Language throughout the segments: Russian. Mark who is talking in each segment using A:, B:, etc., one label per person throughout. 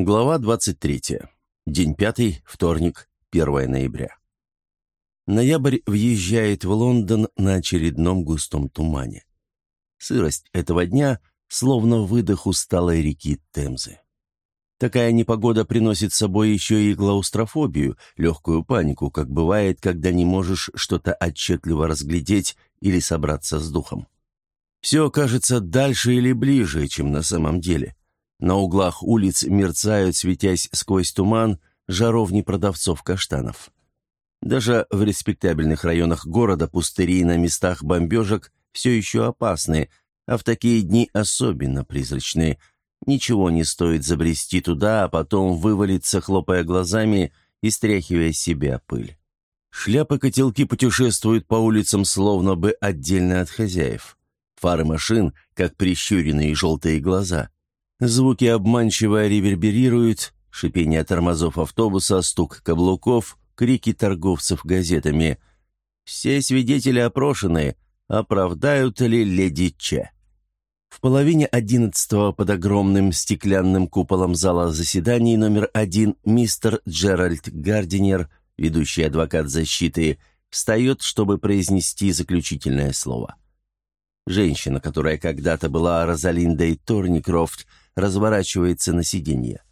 A: Глава 23. День пятый, вторник, 1 ноября. Ноябрь въезжает в Лондон на очередном густом тумане. Сырость этого дня словно выдох усталой реки Темзы. Такая непогода приносит с собой еще и клаустрофобию, легкую панику, как бывает, когда не можешь что-то отчетливо разглядеть или собраться с духом. Все кажется дальше или ближе, чем на самом деле. На углах улиц мерцают, светясь сквозь туман, жаровни продавцов каштанов. Даже в респектабельных районах города пустыри на местах бомбежек все еще опасны, а в такие дни особенно призрачные. Ничего не стоит забрести туда, а потом вывалиться, хлопая глазами и стряхивая себя пыль. Шляпы-котелки путешествуют по улицам словно бы отдельно от хозяев. Фары машин, как прищуренные желтые глаза. Звуки обманчиво реверберируют, шипение тормозов автобуса, стук каблуков, крики торговцев газетами. Все свидетели опрошены, оправдают ли леди Че. В половине одиннадцатого под огромным стеклянным куполом зала заседаний номер один мистер Джеральд Гардинер, ведущий адвокат защиты, встает, чтобы произнести заключительное слово. Женщина, которая когда-то была Розалиндой Торникрофт, разворачивается на сиденье.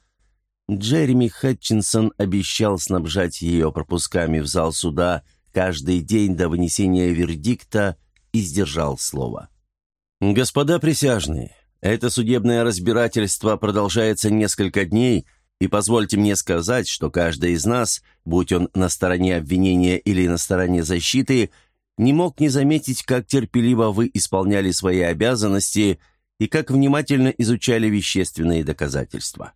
A: Джереми Хэтчинсон обещал снабжать ее пропусками в зал суда каждый день до вынесения вердикта и сдержал слово. «Господа присяжные, это судебное разбирательство продолжается несколько дней, и позвольте мне сказать, что каждый из нас, будь он на стороне обвинения или на стороне защиты, не мог не заметить, как терпеливо вы исполняли свои обязанности – и как внимательно изучали вещественные доказательства.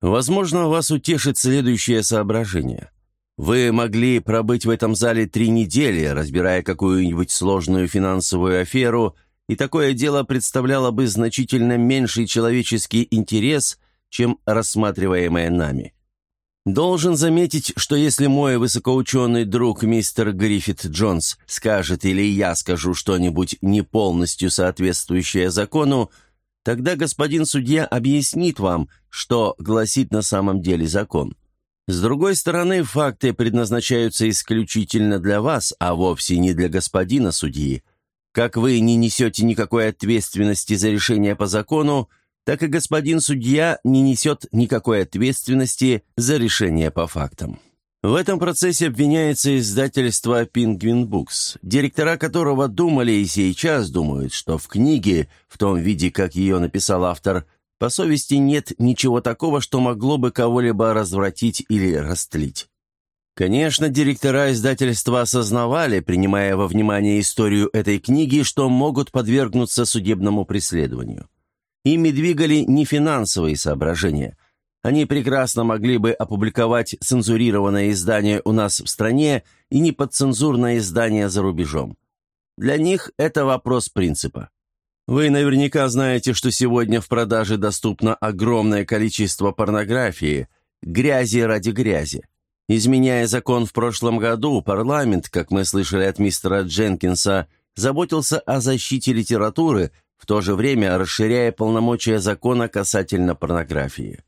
A: Возможно, вас утешит следующее соображение. Вы могли пробыть в этом зале три недели, разбирая какую-нибудь сложную финансовую аферу, и такое дело представляло бы значительно меньший человеческий интерес, чем рассматриваемое нами. Должен заметить, что если мой высокоученый друг мистер Гриффит Джонс скажет или я скажу что-нибудь не полностью соответствующее закону, тогда господин судья объяснит вам, что гласит на самом деле закон. С другой стороны, факты предназначаются исключительно для вас, а вовсе не для господина судьи. Как вы не несете никакой ответственности за решение по закону, так и господин судья не несет никакой ответственности за решение по фактам. В этом процессе обвиняется издательство «Пингвин Букс», директора которого думали и сейчас думают, что в книге, в том виде, как ее написал автор, по совести нет ничего такого, что могло бы кого-либо развратить или растлить. Конечно, директора издательства осознавали, принимая во внимание историю этой книги, что могут подвергнуться судебному преследованию. Ими двигали не финансовые соображения. Они прекрасно могли бы опубликовать цензурированное издание у нас в стране и неподцензурное издание за рубежом. Для них это вопрос принципа. Вы наверняка знаете, что сегодня в продаже доступно огромное количество порнографии, грязи ради грязи. Изменяя закон в прошлом году, парламент, как мы слышали от мистера Дженкинса, заботился о защите литературы, в то же время расширяя полномочия закона касательно порнографии.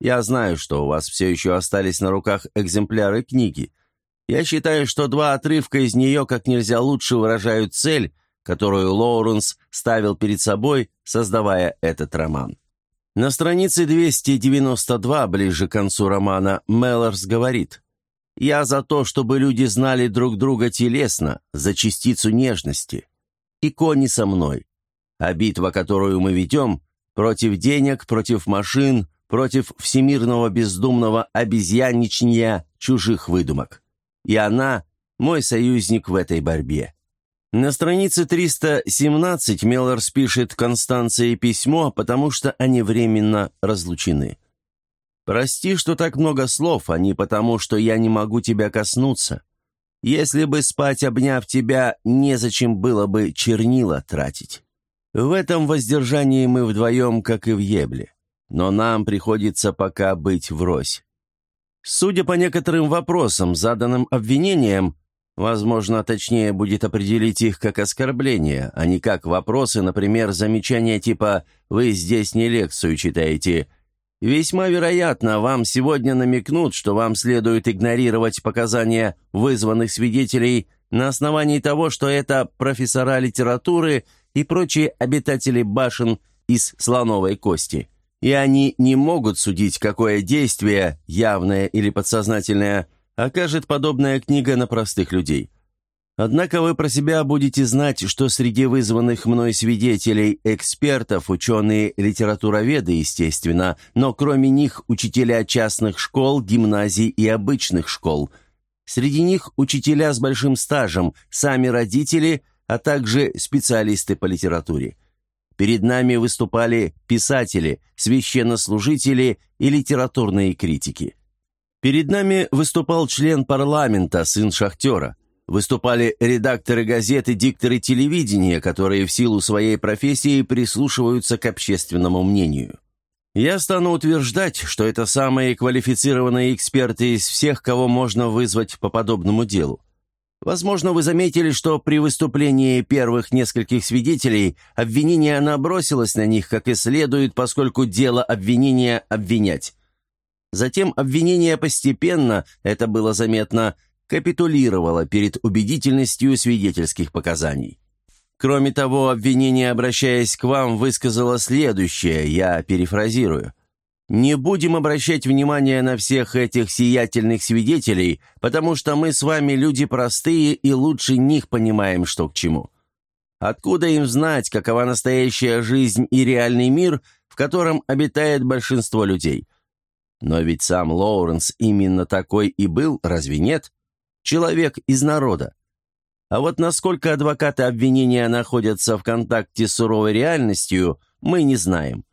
A: Я знаю, что у вас все еще остались на руках экземпляры книги. Я считаю, что два отрывка из нее как нельзя лучше выражают цель, которую Лоуренс ставил перед собой, создавая этот роман. На странице 292, ближе к концу романа, Меллорс говорит «Я за то, чтобы люди знали друг друга телесно, за частицу нежности. И кони со мной. А битва, которую мы ведем, против денег, против машин, против всемирного бездумного обезьянничания чужих выдумок. И она – мой союзник в этой борьбе. На странице 317 Меллорс пишет Констанции письмо, потому что они временно разлучены. «Прости, что так много слов, а не потому, что я не могу тебя коснуться. Если бы спать, обняв тебя, незачем было бы чернила тратить». В этом воздержании мы вдвоем, как и в Ебле. Но нам приходится пока быть врозь. Судя по некоторым вопросам, заданным обвинениям, возможно, точнее будет определить их как оскорбления, а не как вопросы, например, замечания типа «Вы здесь не лекцию читаете», Весьма вероятно, вам сегодня намекнут, что вам следует игнорировать показания вызванных свидетелей на основании того, что это профессора литературы и прочие обитатели башен из слоновой кости. И они не могут судить, какое действие, явное или подсознательное, окажет подобная книга на простых людей. Однако вы про себя будете знать, что среди вызванных мной свидетелей, экспертов, ученые, литературоведы, естественно, но кроме них учителя частных школ, гимназий и обычных школ. Среди них учителя с большим стажем, сами родители, а также специалисты по литературе. Перед нами выступали писатели, священнослужители и литературные критики. Перед нами выступал член парламента, сын шахтера. Выступали редакторы газеты, дикторы телевидения, которые в силу своей профессии прислушиваются к общественному мнению. Я стану утверждать, что это самые квалифицированные эксперты из всех, кого можно вызвать по подобному делу. Возможно, вы заметили, что при выступлении первых нескольких свидетелей обвинение набросилось на них как и следует, поскольку дело обвинения обвинять. Затем обвинение постепенно, это было заметно, капитулировала перед убедительностью свидетельских показаний. Кроме того, обвинение, обращаясь к вам, высказало следующее, я перефразирую. «Не будем обращать внимания на всех этих сиятельных свидетелей, потому что мы с вами люди простые и лучше них понимаем, что к чему. Откуда им знать, какова настоящая жизнь и реальный мир, в котором обитает большинство людей?» Но ведь сам Лоуренс именно такой и был, разве нет? Человек из народа. А вот насколько адвокаты обвинения находятся в контакте с суровой реальностью, мы не знаем.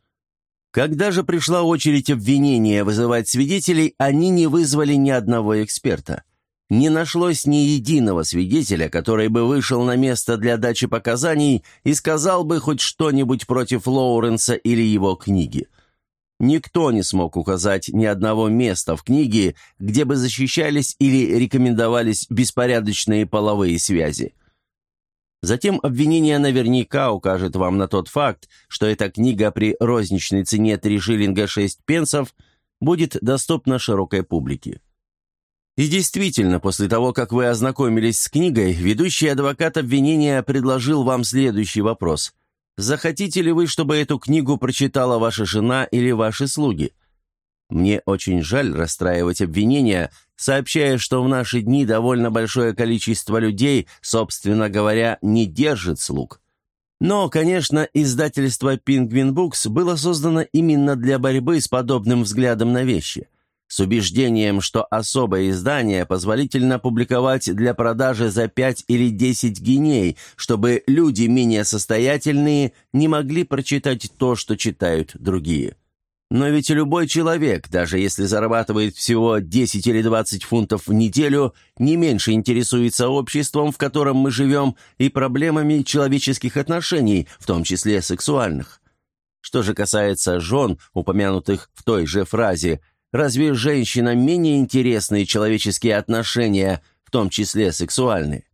A: Когда же пришла очередь обвинения вызывать свидетелей, они не вызвали ни одного эксперта. Не нашлось ни единого свидетеля, который бы вышел на место для дачи показаний и сказал бы хоть что-нибудь против Лоуренса или его книги. Никто не смог указать ни одного места в книге, где бы защищались или рекомендовались беспорядочные половые связи. Затем обвинение наверняка укажет вам на тот факт, что эта книга при розничной цене 3 шиллинга 6 пенсов будет доступна широкой публике. И действительно, после того, как вы ознакомились с книгой, ведущий адвокат обвинения предложил вам следующий вопрос. Захотите ли вы, чтобы эту книгу прочитала ваша жена или ваши слуги? Мне очень жаль расстраивать обвинения, сообщая, что в наши дни довольно большое количество людей, собственно говоря, не держит слуг. Но, конечно, издательство Penguin Books было создано именно для борьбы с подобным взглядом на вещи – с убеждением, что особое издание позволительно публиковать для продажи за 5 или 10 гиней, чтобы люди менее состоятельные не могли прочитать то, что читают другие. Но ведь любой человек, даже если зарабатывает всего 10 или 20 фунтов в неделю, не меньше интересуется обществом, в котором мы живем, и проблемами человеческих отношений, в том числе сексуальных. Что же касается жен, упомянутых в той же фразе – Разве женщинам менее интересны человеческие отношения, в том числе сексуальные?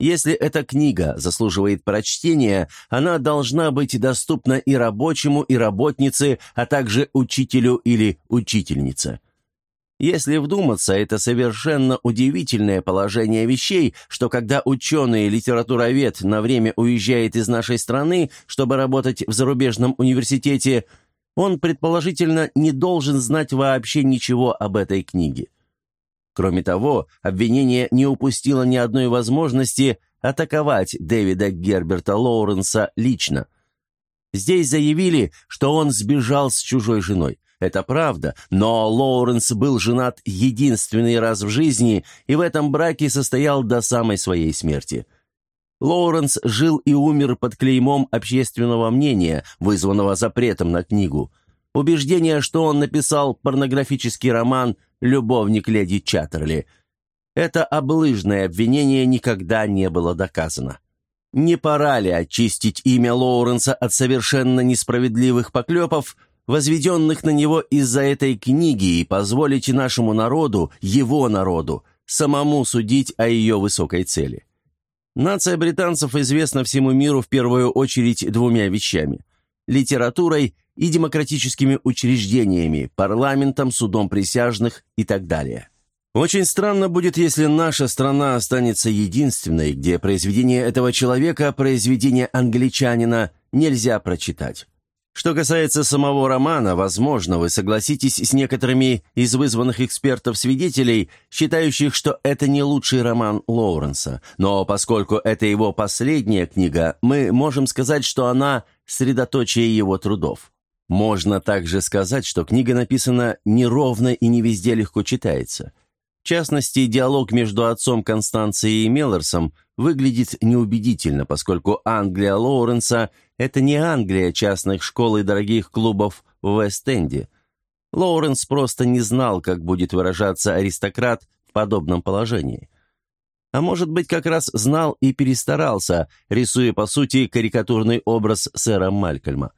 A: Если эта книга заслуживает прочтения, она должна быть доступна и рабочему, и работнице, а также учителю или учительнице. Если вдуматься, это совершенно удивительное положение вещей, что когда ученый литературовед на время уезжает из нашей страны, чтобы работать в зарубежном университете, он, предположительно, не должен знать вообще ничего об этой книге. Кроме того, обвинение не упустило ни одной возможности атаковать Дэвида Герберта Лоуренса лично. Здесь заявили, что он сбежал с чужой женой. Это правда, но Лоуренс был женат единственный раз в жизни и в этом браке состоял до самой своей смерти – Лоуренс жил и умер под клеймом общественного мнения, вызванного запретом на книгу. Убеждение, что он написал порнографический роман «Любовник леди Чаттерли». Это облыжное обвинение никогда не было доказано. Не пора ли очистить имя Лоуренса от совершенно несправедливых поклепов, возведенных на него из-за этой книги, и позволить нашему народу, его народу, самому судить о ее высокой цели? Нация британцев известна всему миру в первую очередь двумя вещами – литературой и демократическими учреждениями, парламентом, судом присяжных и так далее. Очень странно будет, если наша страна останется единственной, где произведение этого человека, произведение англичанина, нельзя прочитать. Что касается самого романа, возможно, вы согласитесь с некоторыми из вызванных экспертов-свидетелей, считающих, что это не лучший роман Лоуренса. Но поскольку это его последняя книга, мы можем сказать, что она – средоточие его трудов. Можно также сказать, что книга написана неровно и не везде легко читается. В частности, диалог между отцом Констанции и Меллорсом выглядит неубедительно, поскольку Англия Лоуренса – это не Англия частных школ и дорогих клубов в Вест-Энде. Лоуренс просто не знал, как будет выражаться аристократ в подобном положении. А может быть, как раз знал и перестарался, рисуя, по сути, карикатурный образ сэра Малькольма.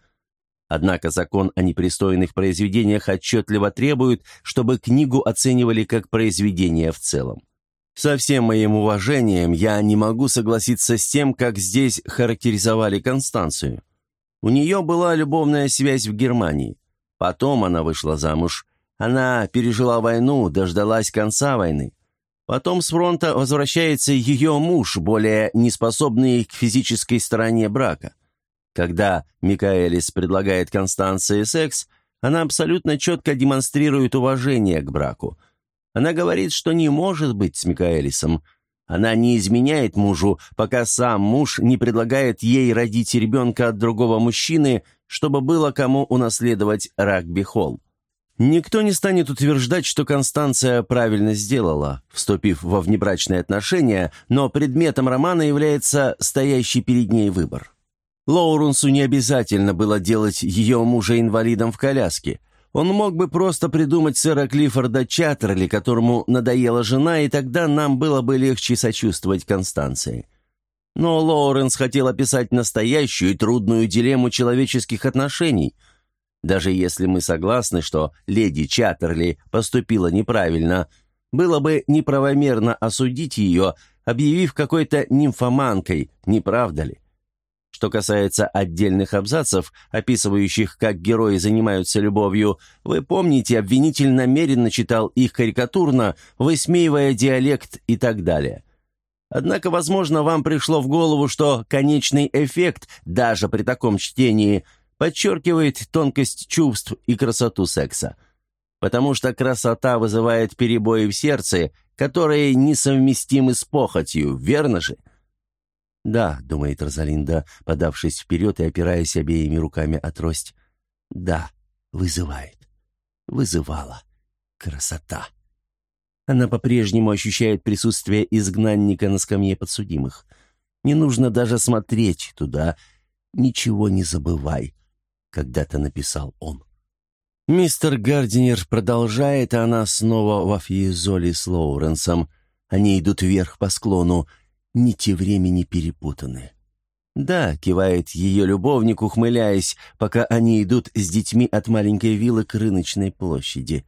A: Однако закон о непристойных произведениях отчетливо требует, чтобы книгу оценивали как произведение в целом. Со всем моим уважением я не могу согласиться с тем, как здесь характеризовали Констанцию. У нее была любовная связь в Германии. Потом она вышла замуж. Она пережила войну, дождалась конца войны. Потом с фронта возвращается ее муж, более неспособный к физической стороне брака. Когда Микаэлис предлагает Констанции секс, она абсолютно четко демонстрирует уважение к браку. Она говорит, что не может быть с Микаэлисом. Она не изменяет мужу, пока сам муж не предлагает ей родить ребенка от другого мужчины, чтобы было кому унаследовать рагби-холл. Никто не станет утверждать, что Констанция правильно сделала, вступив во внебрачные отношения, но предметом романа является стоящий перед ней выбор. Лоуренсу не обязательно было делать ее мужа инвалидом в коляске. Он мог бы просто придумать сэра Клиффорда Чаттерли, которому надоела жена, и тогда нам было бы легче сочувствовать Констанции. Но Лоуренс хотел описать настоящую и трудную дилемму человеческих отношений. Даже если мы согласны, что леди Чаттерли поступила неправильно, было бы неправомерно осудить ее, объявив какой-то нимфоманкой, не правда ли? Что касается отдельных абзацев, описывающих, как герои занимаются любовью, вы помните, обвинитель намеренно читал их карикатурно, высмеивая диалект и так далее. Однако, возможно, вам пришло в голову, что конечный эффект, даже при таком чтении, подчеркивает тонкость чувств и красоту секса. Потому что красота вызывает перебои в сердце, которые несовместимы с похотью, верно же? — «Да», — думает Розалинда, подавшись вперед и опираясь обеими руками о трость. «Да, вызывает. Вызывала. Красота». Она по-прежнему ощущает присутствие изгнанника на скамье подсудимых. Не нужно даже смотреть туда. «Ничего не забывай», — когда-то написал он. Мистер Гардинер продолжает, а она снова во фьезоле с Лоуренсом. Они идут вверх по склону — нити времени перепутаны. «Да», — кивает ее любовник, ухмыляясь, пока они идут с детьми от маленькой виллы к рыночной площади.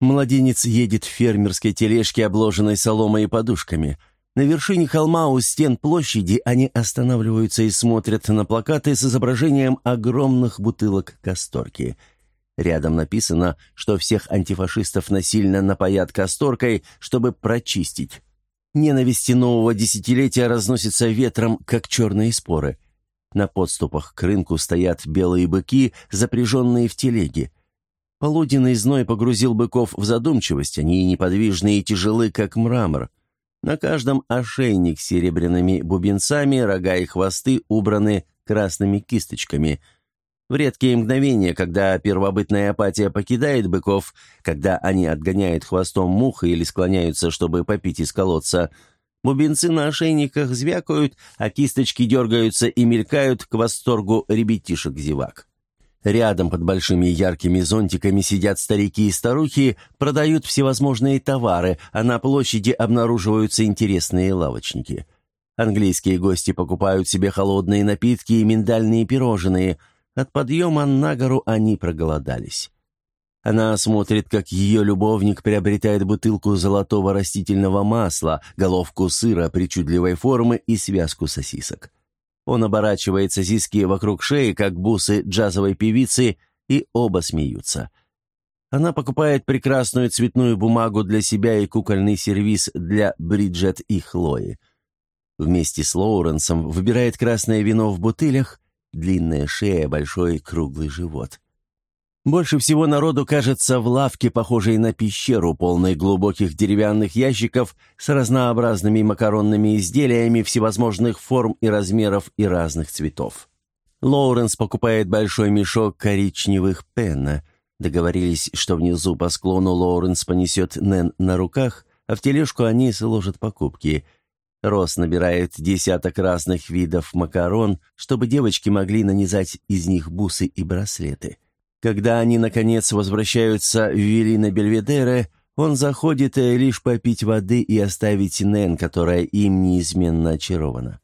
A: Младенец едет в фермерской тележке, обложенной соломой и подушками. На вершине холма у стен площади они останавливаются и смотрят на плакаты с изображением огромных бутылок касторки. Рядом написано, что всех антифашистов насильно напоят касторкой, чтобы прочистить. Ненависти нового десятилетия разносится ветром, как черные споры. На подступах к рынку стоят белые быки, запряженные в телеги. Полуденный зной погрузил быков в задумчивость, они неподвижны и тяжелы, как мрамор. На каждом ошейник с серебряными бубенцами, рога и хвосты убраны красными кисточками – в редкие мгновения, когда первобытная апатия покидает быков, когда они отгоняют хвостом мух или склоняются, чтобы попить из колодца, бубенцы на ошейниках звякают, а кисточки дергаются и мелькают к восторгу ребятишек-зевак. Рядом под большими яркими зонтиками сидят старики и старухи, продают всевозможные товары, а на площади обнаруживаются интересные лавочники. Английские гости покупают себе холодные напитки и миндальные пирожные – от подъема на гору они проголодались. Она смотрит, как ее любовник приобретает бутылку золотого растительного масла, головку сыра причудливой формы и связку сосисок. Он оборачивает сосиски вокруг шеи, как бусы джазовой певицы, и оба смеются. Она покупает прекрасную цветную бумагу для себя и кукольный сервиз для Бриджет и Хлои. Вместе с Лоуренсом выбирает красное вино в бутылях, длинная шея, большой круглый живот. Больше всего народу кажется в лавке, похожей на пещеру, полной глубоких деревянных ящиков с разнообразными макаронными изделиями всевозможных форм и размеров и разных цветов. Лоуренс покупает большой мешок коричневых пенна. Договорились, что внизу по склону Лоуренс понесет Нэн на руках, а в тележку они сложат покупки. Рос набирает десяток разных видов макарон, чтобы девочки могли нанизать из них бусы и браслеты. Когда они, наконец, возвращаются в Велина Бельведере, он заходит э, лишь попить воды и оставить Нэн, которая им неизменно очарована.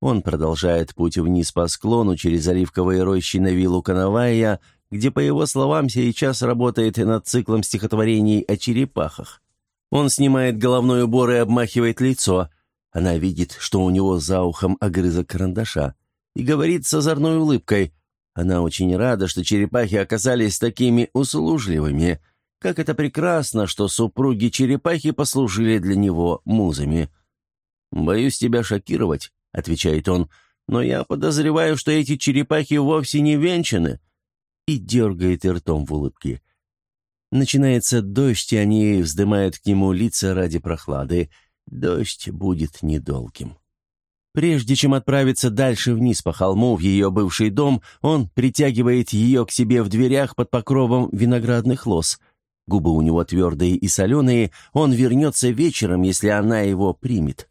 A: Он продолжает путь вниз по склону через оливковые рощи на виллу Канавайя, где, по его словам, сейчас работает над циклом стихотворений о черепахах. Он снимает головной убор и обмахивает лицо. Она видит, что у него за ухом огрызок карандаша, и говорит с озорной улыбкой она очень рада, что черепахи оказались такими услужливыми. Как это прекрасно, что супруги-черепахи послужили для него музами. «Боюсь тебя шокировать», — отвечает он, «но я подозреваю, что эти черепахи вовсе не венчаны». И дергает ртом в улыбке. Начинается дождь, и они вздымают к нему лица ради прохлады. Дождь будет недолгим. Прежде чем отправиться дальше вниз по холму в ее бывший дом, он притягивает ее к себе в дверях под покровом виноградных лоз. Губы у него твердые и соленые, он вернется вечером, если она его примет.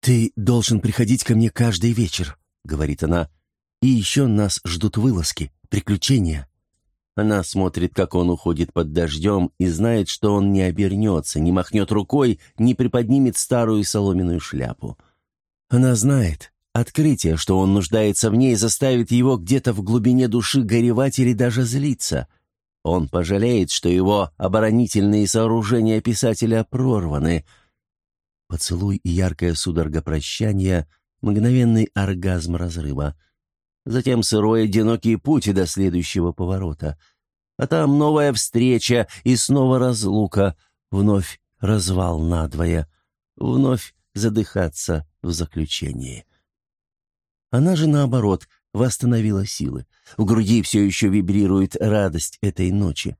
A: «Ты должен приходить ко мне каждый вечер», — говорит она. «И еще нас ждут вылазки, приключения». Она смотрит, как он уходит под дождем, и знает, что он не обернется, не махнет рукой, не приподнимет старую соломенную шляпу. Она знает, открытие, что он нуждается в ней, заставит его где-то в глубине души горевать или даже злиться. Он пожалеет, что его оборонительные сооружения писателя прорваны. Поцелуй и яркая судорога прощания, мгновенный оргазм разрыва. Затем сырой одинокий путь до следующего поворота. А там новая встреча и снова разлука, вновь развал надвое, вновь задыхаться в заключении. Она же, наоборот, восстановила силы. В груди все еще вибрирует радость этой ночи.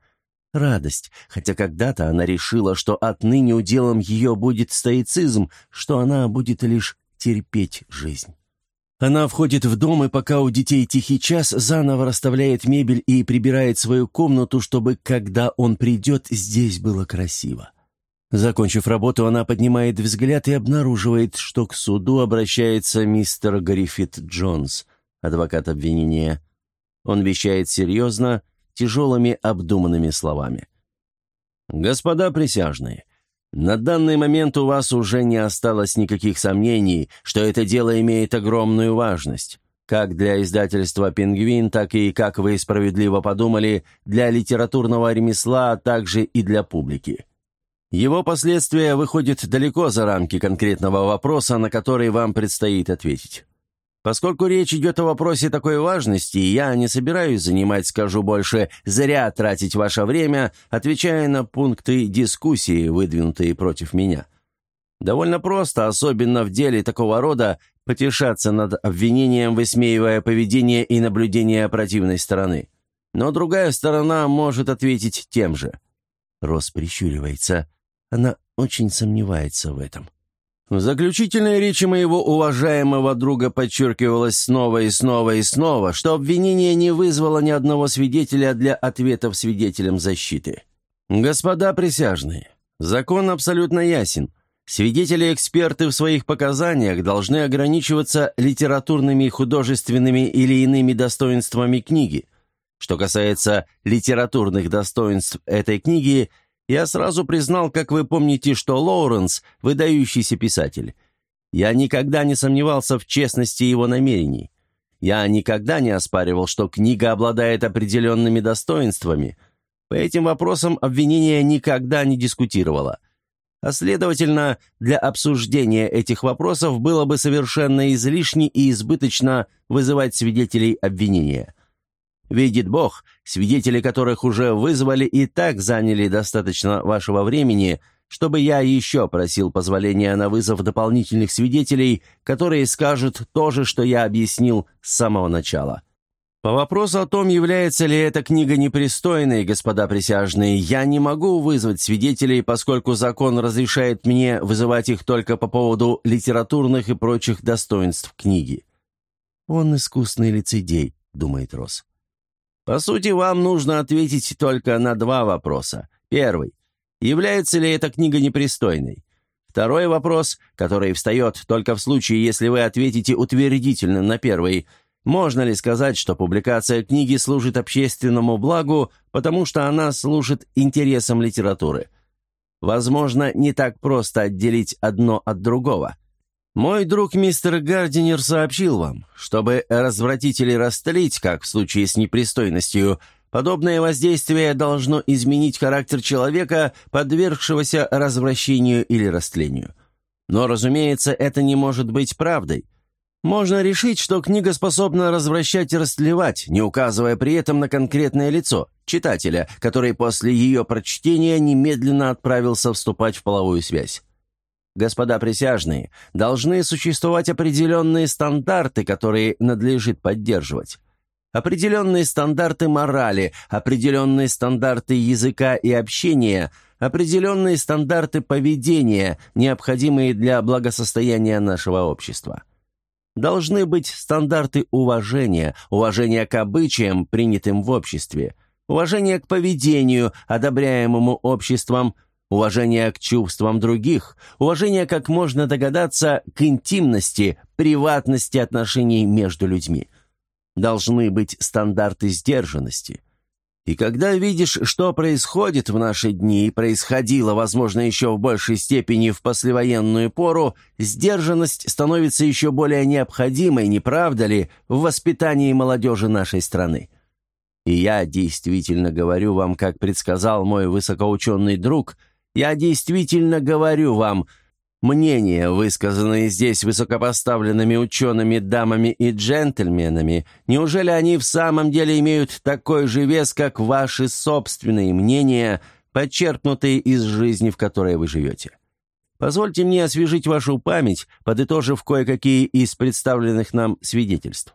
A: Радость, хотя когда-то она решила, что отныне уделом ее будет стоицизм, что она будет лишь терпеть жизнь. Она входит в дом и пока у детей тихий час, заново расставляет мебель и прибирает свою комнату, чтобы, когда он придет, здесь было красиво. Закончив работу, она поднимает взгляд и обнаруживает, что к суду обращается мистер Гриффит Джонс, адвокат обвинения. Он вещает серьезно, тяжелыми обдуманными словами. «Господа присяжные, на данный момент у вас уже не осталось никаких сомнений, что это дело имеет огромную важность, как для издательства «Пингвин», так и, как вы справедливо подумали, для литературного ремесла, а также и для публики. Его последствия выходят далеко за рамки конкретного вопроса, на который вам предстоит ответить. Поскольку речь идет о вопросе такой важности, я не собираюсь занимать, скажу больше, зря тратить ваше время, отвечая на пункты дискуссии, выдвинутые против меня. Довольно просто, особенно в деле такого рода, потешаться над обвинением, высмеивая поведение и наблюдение противной стороны. Но другая сторона может ответить тем же. Рос прищуривается. Она очень сомневается в этом. В заключительной речи моего уважаемого друга подчеркивалось снова и снова и снова, что обвинение не вызвало ни одного свидетеля для ответов свидетелям защиты. Господа присяжные, закон абсолютно ясен. Свидетели-эксперты в своих показаниях должны ограничиваться литературными, художественными или иными достоинствами книги. Что касается литературных достоинств этой книги – я сразу признал, как вы помните, что Лоуренс – выдающийся писатель. Я никогда не сомневался в честности его намерений. Я никогда не оспаривал, что книга обладает определенными достоинствами. По этим вопросам обвинение никогда не дискутировало. а следовательно, для обсуждения этих вопросов было бы совершенно излишне и избыточно вызывать свидетелей обвинения. Видит Бог, свидетели которых уже вызвали и так заняли достаточно вашего времени, чтобы я еще просил позволения на вызов дополнительных свидетелей, которые скажут то же, что я объяснил с самого начала. По вопросу о том, является ли эта книга непристойной, господа присяжные, я не могу вызвать свидетелей, поскольку закон разрешает мне вызывать их только по поводу литературных и прочих достоинств книги. «Он искусный лицедей», — думает Росс. По сути, вам нужно ответить только на два вопроса. Первый. Является ли эта книга непристойной? Второй вопрос, который встает только в случае, если вы ответите утвердительно на первый – можно ли сказать, что публикация книги служит общественному благу, потому что она служит интересам литературы? Возможно, не так просто отделить одно от другого. Мой друг мистер Гардинер сообщил вам, чтобы развратить или растлить, как в случае с непристойностью, подобное воздействие должно изменить характер человека, подвергшегося развращению или растлению. Но, разумеется, это не может быть правдой – можно решить, что книга способна развращать и растлевать, не указывая при этом на конкретное лицо, читателя, который после ее прочтения немедленно отправился вступать в половую связь. Господа присяжные, должны существовать определенные стандарты, которые надлежит поддерживать. Определенные стандарты морали, определенные стандарты языка и общения, определенные стандарты поведения, необходимые для благосостояния нашего общества. Должны быть стандарты уважения, уважения к обычаям, принятым в обществе, уважение к поведению, одобряемому обществом, уважение к чувствам других, уважение, как можно догадаться, к интимности, приватности отношений между людьми. Должны быть стандарты сдержанности. И когда видишь, что происходит в наши дни и происходило, возможно, еще в большей степени в послевоенную пору, сдержанность становится еще более необходимой, не правда ли, в воспитании молодежи нашей страны. И я действительно говорю вам, как предсказал мой высокоученый друг, я действительно говорю вам – Мнения, высказанные здесь высокопоставленными учеными дамами и джентльменами, неужели они в самом деле имеют такой же вес, как ваши собственные мнения, подчеркнутые из жизни, в которой вы живете? Позвольте мне освежить вашу память, подытожив кое-какие из представленных нам свидетельств.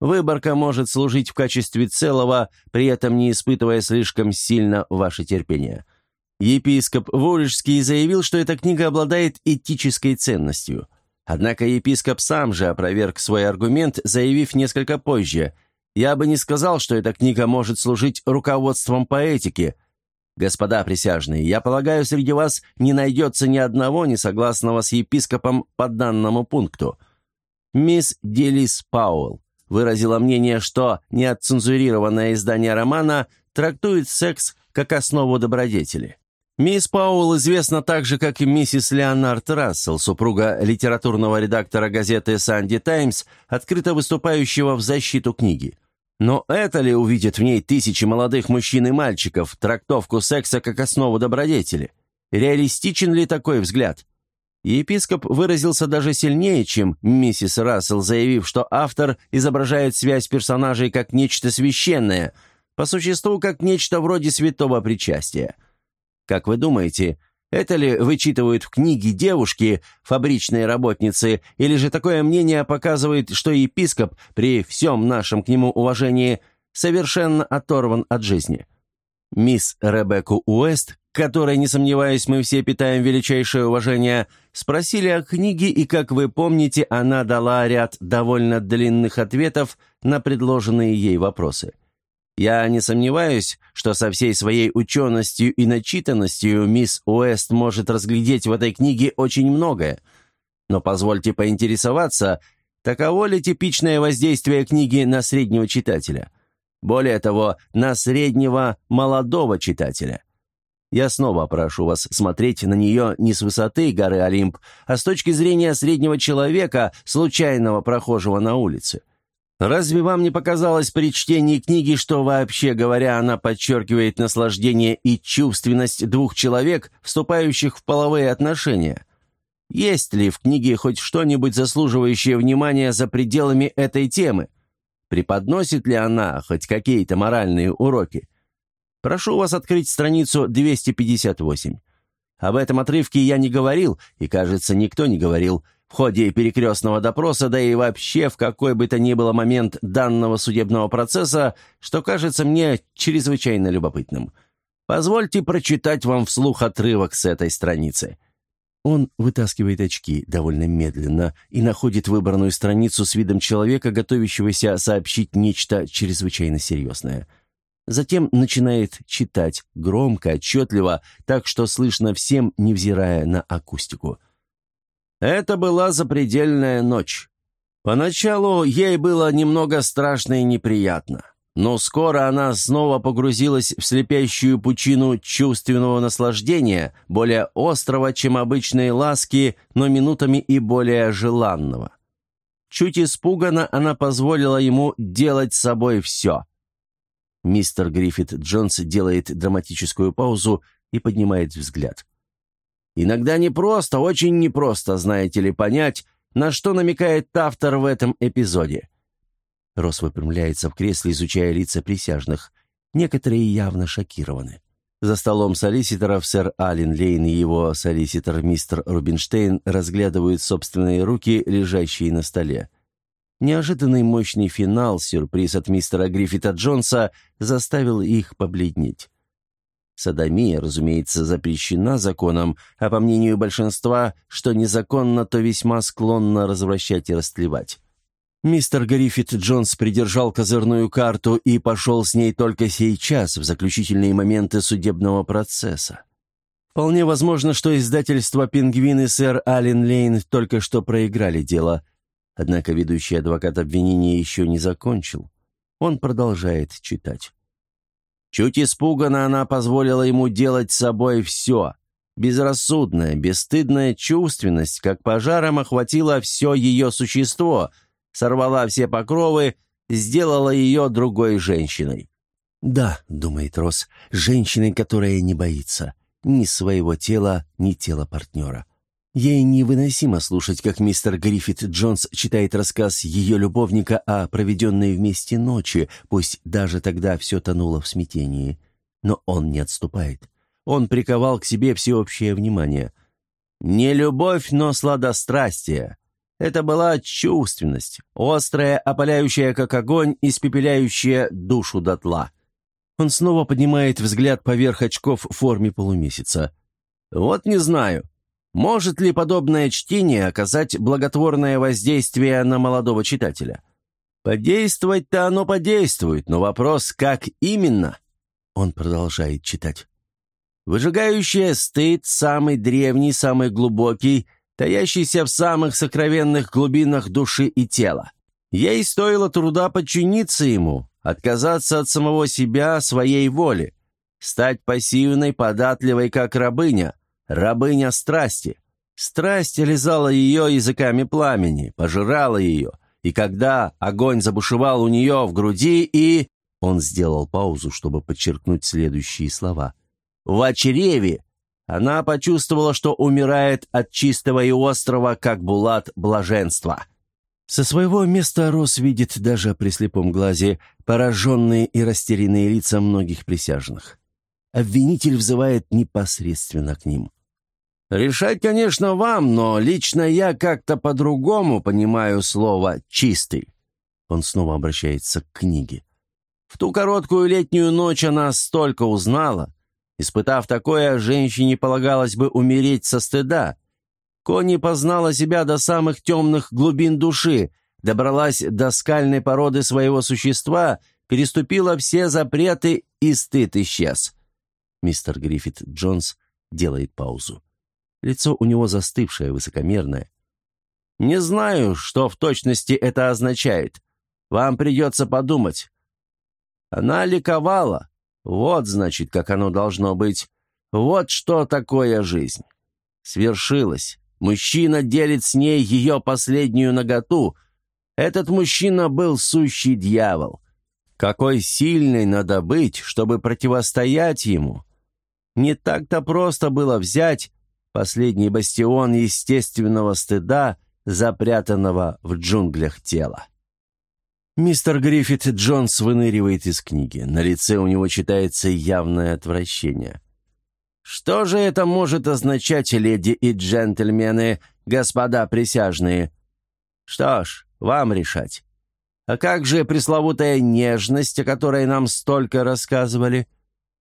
A: Выборка может служить в качестве целого, при этом не испытывая слишком сильно ваше терпение – Епископ Волжский заявил, что эта книга обладает этической ценностью. Однако епископ сам же опроверг свой аргумент, заявив несколько позже «Я бы не сказал, что эта книга может служить руководством по этике. Господа присяжные, я полагаю, среди вас не найдется ни одного несогласного с епископом по данному пункту». Мисс Делис Пауэлл выразила мнение, что неотцензурированное издание романа трактует секс как основу добродетели. Мисс Пауэлл известна так же, как миссис Леонард Рассел, супруга литературного редактора газеты «Санди Таймс», открыто выступающего в защиту книги. Но это ли увидят в ней тысячи молодых мужчин и мальчиков, трактовку секса как основу добродетели? Реалистичен ли такой взгляд? Епископ выразился даже сильнее, чем миссис Рассел, заявив, что автор изображает связь персонажей как нечто священное, по существу как нечто вроде святого причастия – как вы думаете, это ли вычитывают в книге девушки, фабричные работницы, или же такое мнение показывает, что епископ, при всем нашем к нему уважении, совершенно оторван от жизни? Мисс Ребекку Уэст, которой, не сомневаюсь, мы все питаем величайшее уважение, спросили о книге, и, как вы помните, она дала ряд довольно длинных ответов на предложенные ей вопросы – я не сомневаюсь, что со всей своей ученостью и начитанностью мисс Уэст может разглядеть в этой книге очень многое. Но позвольте поинтересоваться, таково ли типичное воздействие книги на среднего читателя? Более того, на среднего молодого читателя. Я снова прошу вас смотреть на нее не с высоты горы Олимп, а с точки зрения среднего человека, случайного прохожего на улице. Разве вам не показалось при чтении книги, что, вообще говоря, она подчеркивает наслаждение и чувственность двух человек, вступающих в половые отношения? Есть ли в книге хоть что-нибудь заслуживающее внимания за пределами этой темы? Преподносит ли она хоть какие-то моральные уроки? Прошу вас открыть страницу 258. Об этом отрывке я не говорил, и, кажется, никто не говорил, в ходе перекрестного допроса, да и вообще в какой бы то ни было момент данного судебного процесса, что кажется мне чрезвычайно любопытным. Позвольте прочитать вам вслух отрывок с этой страницы. Он вытаскивает очки довольно медленно и находит выбранную страницу с видом человека, готовящегося сообщить нечто чрезвычайно серьезное. Затем начинает читать громко, отчетливо, так что слышно всем, невзирая на акустику. Это была запредельная ночь. Поначалу ей было немного страшно и неприятно. Но скоро она снова погрузилась в слепящую пучину чувственного наслаждения, более острого, чем обычные ласки, но минутами и более желанного. Чуть испуганно она позволила ему делать с собой все. Мистер Гриффит Джонс делает драматическую паузу и поднимает взгляд. Иногда непросто, очень непросто, знаете ли, понять, на что намекает автор в этом эпизоде – Рос выпрямляется в кресле, изучая лица присяжных. Некоторые явно шокированы. За столом солиситоров сэр Ален Лейн и его солиситор мистер Рубинштейн разглядывают собственные руки, лежащие на столе. Неожиданный мощный финал, сюрприз от мистера Гриффита Джонса, заставил их побледнеть. Садомия, разумеется, запрещена законом, а по мнению большинства, что незаконно, то весьма склонно развращать и растлевать. Мистер Гарифит Джонс придержал козырную карту и пошел с ней только сейчас, в заключительные моменты судебного процесса. Вполне возможно, что издательство «Пингвин» и сэр Аллен Лейн только что проиграли дело. Однако ведущий адвокат обвинения еще не закончил. Он продолжает читать. Чуть испуганно она позволила ему делать с собой все. Безрассудная, бесстыдная чувственность, как пожаром охватила все ее существо — сорвала все покровы, сделала ее другой женщиной. «Да», — думает Рос, — «женщиной, которая не боится ни своего тела, ни тела партнера». Ей невыносимо слушать, как мистер Гриффит Джонс читает рассказ ее любовника о проведенной вместе ночи, пусть даже тогда все тонуло в смятении. Но он не отступает. Он приковал к себе всеобщее внимание. «Не любовь, но сладострастие», это была чувственность, острая, опаляющая как огонь, испепеляющая душу дотла. Он снова поднимает взгляд поверх очков в форме полумесяца. «Вот не знаю, может ли подобное чтение оказать благотворное воздействие на молодого читателя? Подействовать-то оно подействует, но вопрос, как именно?» Он продолжает читать. «Выжигающая стыд, самый древний, самый глубокий, таящийся в самых сокровенных глубинах души и тела. Ей стоило труда подчиниться ему, отказаться от самого себя, своей воли, стать пассивной, податливой, как рабыня, рабыня страсти. Страсть лизала ее языками пламени, пожирала ее, и когда огонь забушевал у нее в груди и... Он сделал паузу, чтобы подчеркнуть следующие слова. «В чреве она почувствовала, что умирает от чистого и острого, как булат, блаженства. Со своего места Рос видит даже при слепом глазе пораженные и растерянные лица многих присяжных. Обвинитель взывает непосредственно к ним. «Решать, конечно, вам, но лично я как-то по-другому понимаю слово «чистый». Он снова обращается к книге. В ту короткую летнюю ночь она столько узнала, Испытав такое, женщине полагалось бы умереть со стыда. Кони познала себя до самых темных глубин души, добралась до скальной породы своего существа, переступила все запреты, и стыд исчез. Мистер Гриффит Джонс делает паузу. Лицо у него застывшее, высокомерное. «Не знаю, что в точности это означает. Вам придется подумать». Она ликовала, вот, значит, как оно должно быть. Вот что такое жизнь. Свершилось. Мужчина делит с ней ее последнюю наготу. Этот мужчина был сущий дьявол. Какой сильной надо быть, чтобы противостоять ему. Не так-то просто было взять последний бастион естественного стыда, запрятанного в джунглях тела. Мистер Гриффит Джонс выныривает из книги. На лице у него читается явное отвращение. «Что же это может означать, леди и джентльмены, господа присяжные?» «Что ж, вам решать. А как же пресловутая нежность, о которой нам столько рассказывали?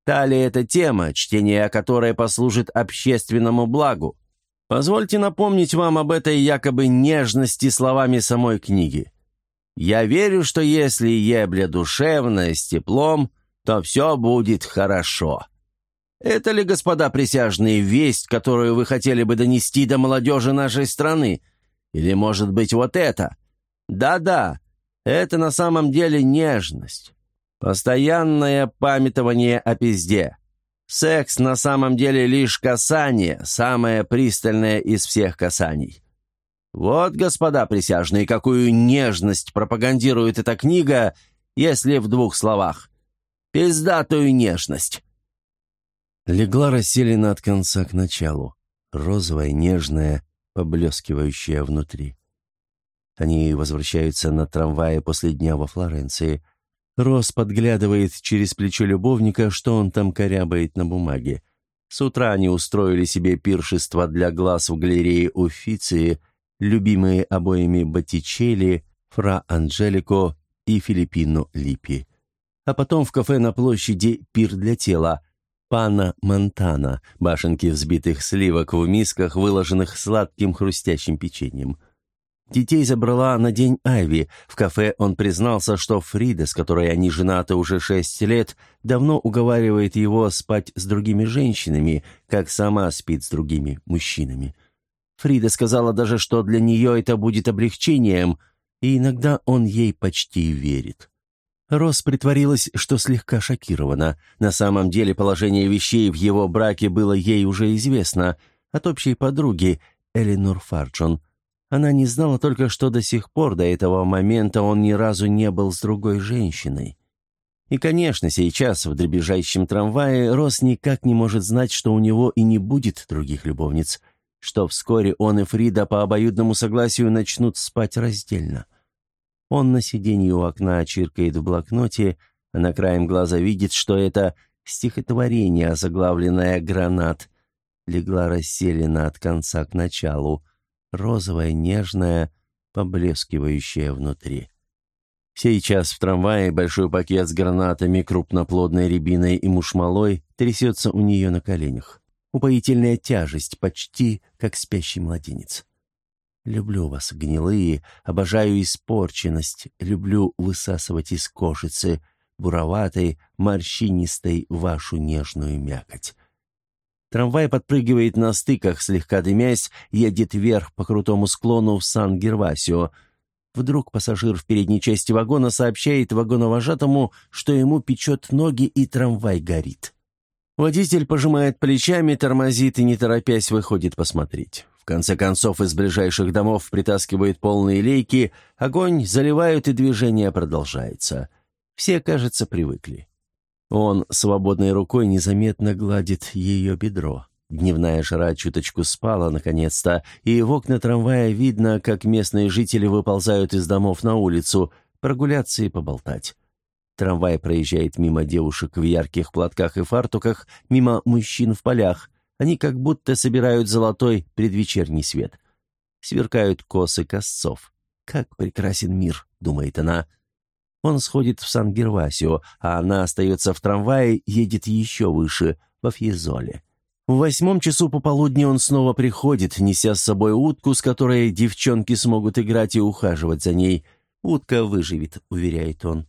A: Та ли это тема, чтение которой послужит общественному благу? Позвольте напомнить вам об этой якобы нежности словами самой книги. Я верю, что если ебля душевная, с теплом, то все будет хорошо. Это ли, господа присяжные, весть, которую вы хотели бы донести до молодежи нашей страны? Или, может быть, вот это? Да-да, это на самом деле нежность. Постоянное памятование о пизде. Секс на самом деле лишь касание, самое пристальное из всех касаний. Вот, господа присяжные, какую нежность пропагандирует эта книга, если в двух словах. Пиздатую нежность. Легла расселена от конца к началу, розовая, нежная, поблескивающая внутри. Они возвращаются на трамвае после дня во Флоренции. Рос подглядывает через плечо любовника, что он там корябает на бумаге. С утра они устроили себе пиршество для глаз в галерее Уфиции – любимые обоими Боттичелли, Фра Анджелико и Филиппино Липи. А потом в кафе на площади «Пир для тела» Пана Монтана, башенки взбитых сливок в мисках, выложенных сладким хрустящим печеньем. Детей забрала на день Айви. В кафе он признался, что Фрида, с которой они женаты уже шесть лет, давно уговаривает его спать с другими женщинами, как сама спит с другими мужчинами. Фрида сказала даже, что для нее это будет облегчением, и иногда он ей почти верит. Рос притворилась, что слегка шокирована. На самом деле положение вещей в его браке было ей уже известно от общей подруги Эленор Фарджон. Она не знала только, что до сих пор, до этого момента, он ни разу не был с другой женщиной. И, конечно, сейчас в дребезжащем трамвае Рос никак не может знать, что у него и не будет других любовниц – что вскоре он и Фрида по обоюдному согласию начнут спать раздельно. Он на сиденье у окна чиркает в блокноте, а на краем глаза видит, что это стихотворение, заглавленное «Гранат», легла расселена от конца к началу, розовая, нежная, поблескивающая внутри. Сейчас в трамвае большой пакет с гранатами, крупноплодной рябиной и мушмалой трясется у нее на коленях упоительная тяжесть, почти как спящий младенец. Люблю вас, гнилые, обожаю испорченность, люблю высасывать из кожицы, буроватой, морщинистой, вашу нежную мякоть. Трамвай подпрыгивает на стыках, слегка дымясь, едет вверх по крутому склону в Сан-Гервасио. Вдруг пассажир в передней части вагона сообщает вагоновожатому, что ему печет ноги и трамвай горит. Водитель пожимает плечами, тормозит и, не торопясь, выходит посмотреть. В конце концов, из ближайших домов притаскивают полные лейки, огонь заливают, и движение продолжается. Все, кажется, привыкли. Он свободной рукой незаметно гладит ее бедро. Дневная жара чуточку спала, наконец-то, и в окна трамвая видно, как местные жители выползают из домов на улицу, прогуляться и поболтать. Трамвай проезжает мимо девушек в ярких платках и фартуках, мимо мужчин в полях. Они как будто собирают золотой предвечерний свет. Сверкают косы косцов. «Как прекрасен мир», — думает она. Он сходит в Сан-Гервасио, а она остается в трамвае, едет еще выше, во Фьезоле. В восьмом часу пополудни он снова приходит, неся с собой утку, с которой девчонки смогут играть и ухаживать за ней. «Утка выживет», — уверяет он.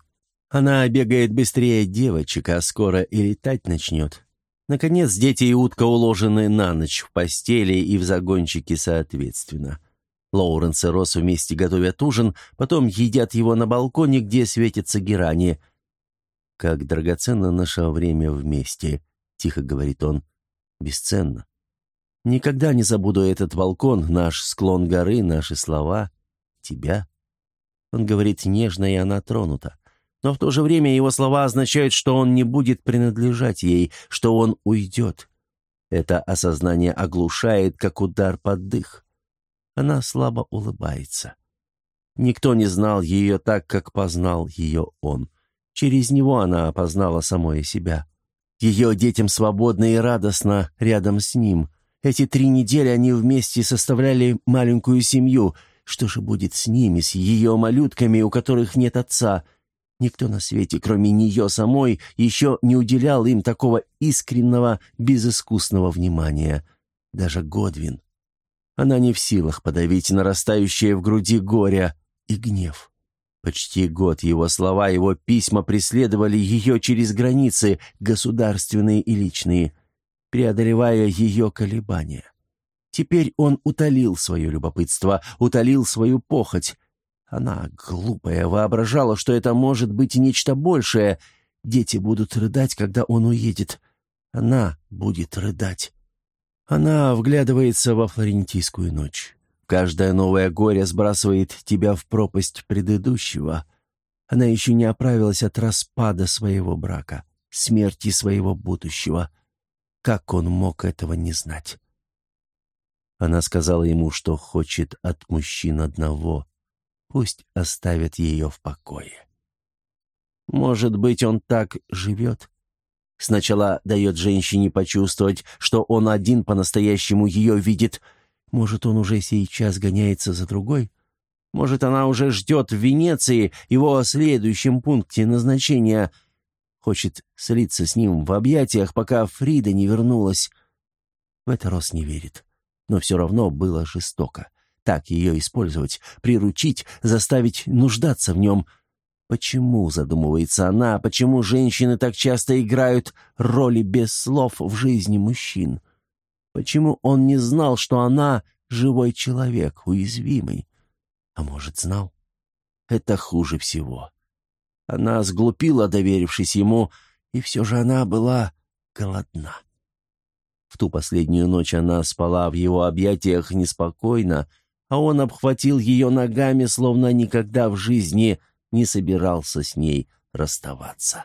A: Она бегает быстрее девочек, а скоро и летать начнет. Наконец, дети и утка уложены на ночь в постели и в загончике соответственно. Лоуренс и Росс вместе готовят ужин, потом едят его на балконе, где светятся герани. «Как драгоценно наше время вместе», — тихо говорит он. «Бесценно. Никогда не забуду этот балкон, наш склон горы, наши слова, тебя». Он говорит нежно, и она тронута. Но в то же время его слова означают, что он не будет принадлежать ей, что он уйдет. Это осознание оглушает, как удар под дых. Она слабо улыбается. Никто не знал ее так, как познал ее он. Через него она опознала самое себя. Ее детям свободно и радостно рядом с ним. Эти три недели они вместе составляли маленькую семью. Что же будет с ними, с ее малютками, у которых нет отца — Никто на свете, кроме нее самой, еще не уделял им такого искреннего, безыскусного внимания. Даже Годвин. Она не в силах подавить нарастающее в груди горе и гнев. Почти год его слова, его письма преследовали ее через границы, государственные и личные, преодолевая ее колебания. Теперь он утолил свое любопытство, утолил свою похоть, она, глупая, воображала, что это может быть нечто большее. Дети будут рыдать, когда он уедет. Она будет рыдать. Она вглядывается во флорентийскую ночь. Каждое новое горе сбрасывает тебя в пропасть предыдущего. Она еще не оправилась от распада своего брака, смерти своего будущего. Как он мог этого не знать? Она сказала ему, что хочет от мужчин одного Пусть оставят ее в покое. Может быть, он так живет? Сначала дает женщине почувствовать, что он один по-настоящему ее видит. Может, он уже сейчас гоняется за другой? Может, она уже ждет в Венеции, его следующем пункте назначения. Хочет слиться с ним в объятиях, пока Фрида не вернулась. В это Рос не верит. Но все равно было жестоко так ее использовать, приручить, заставить нуждаться в нем. Почему, задумывается она, почему женщины так часто играют роли без слов в жизни мужчин? Почему он не знал, что она живой человек, уязвимый? А может, знал? Это хуже всего. Она сглупила, доверившись ему, и все же она была голодна. В ту последнюю ночь она спала в его объятиях неспокойно, а он обхватил ее ногами, словно никогда в жизни не собирался с ней расставаться.